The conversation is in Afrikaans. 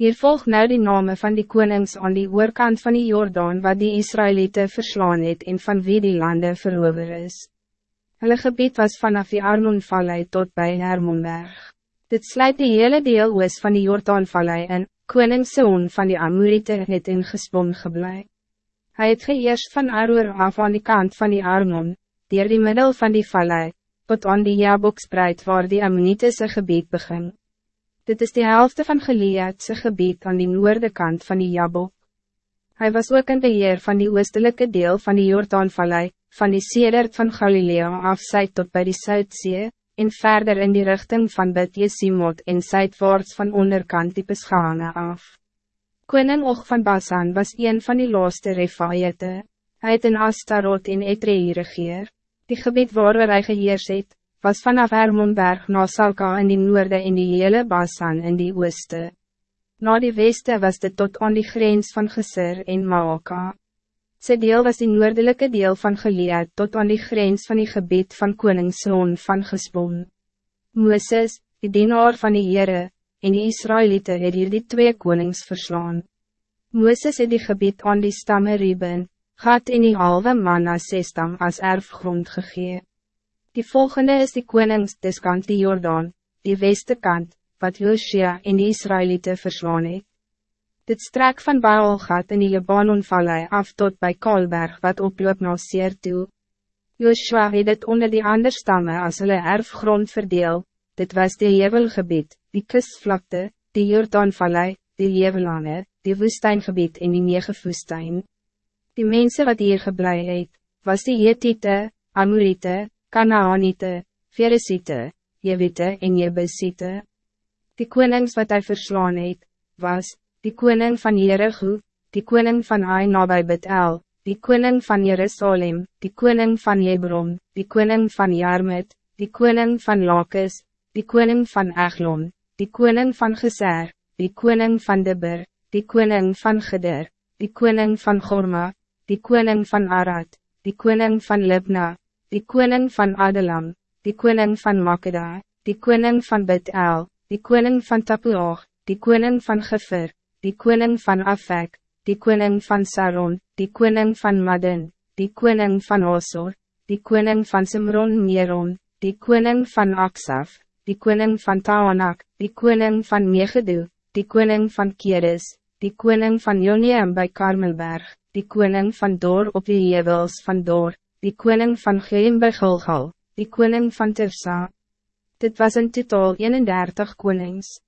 Hier volg nou die namen van die konings aan die oorkant van die Jordaan wat die Israëlieten verslaan het en van wie die landen verover is. Hulle gebied was vanaf die Arnonvallei tot bij Hermonberg. Dit sluit die hele deel oos van die Jordaanvallei in, koning Seon van die Amorite het in gespon geblei. Hy het geëerst van Aroer af aan die kant van die Arnon, dier die middel van die vallei, tot aan die Jabokspreid waar die Ammonitese gebied begint. Dit is de helft van Gileadse gebied aan die noorde kant van die Jabok. Hij was ook in beheer van die oostelijke deel van die Jordaanvallei, van die Sedert van Galilea af zuid tot bij die Zuidzee, en verder in die richting van Bet Jesimot en zuidwaarts van onderkant die Peschane af. Koning Og van Basan was een van die laaste Refaïete. Hij het in Astarot en Etrei regeer. Die gebied waar hy geheers het, was vanaf Hermonberg na Salka in die noorde en die hele Basan in die ooste. Na die weste was dit tot aan die grens van Geser en Maaka. Sy deel was die noordelijke deel van Gilead tot aan die grens van die gebied van koningszoon van Gespon. Mooses, die dienaar van die Heere, en die Israëlieten het hier die twee konings verslaan. Mooses het die gebied aan die stamme Ruben, Gad in die halve man as stam as erfgrond gegee. Die volgende is die konings des kant die Jordaan, die weste kant, wat Josia en die Israëlieten verslaan het. Dit strek van Baalgat in die Libanonvallei af tot bij Kalberg wat oploop na Seer toe. Joshua het dit onder die ander stammen as hulle erfgrond verdeel, dit was die Jevelgebied, die kustvlakte, die Jordaanvallei, die Jevelane, die woestijngebied en die nege woestijn. Die mensen wat hier geblei het, was die Jetite, Amorite, Kanaanite, Feresite, Jewite en Jebusite. Die konings wat hij verslaan het, was, die koning van Jericho, die koning van Ai nabij Betel, die koning van Jerusalem, die koning van Hebron, die koning van Jarmet, die koning van Lakis, die koning van Eglon, die koning van Geser, die koning van Deber, die koning van Geder, die koning van Gorma, die koning van Arad, die koning van Libna, die koning van Adelam, die koning van Makeda, die koning van Bet-El, die koning van Tapuach, die koning van Gefer, die koning van Afek, die koning van Saron, die koning van Madden, die koning van Osor, die koning van Simron Meron, die koning van Aksaf, die koning van Tawanak, die koning van Megedu, die koning van Keres, die koning van Joneum bij Karmelberg, die koning van Dor op die Jevels van Dor, die koning van Geem bij Gilgal, die koning van Tirsa. Dit was in totaal 31 konings.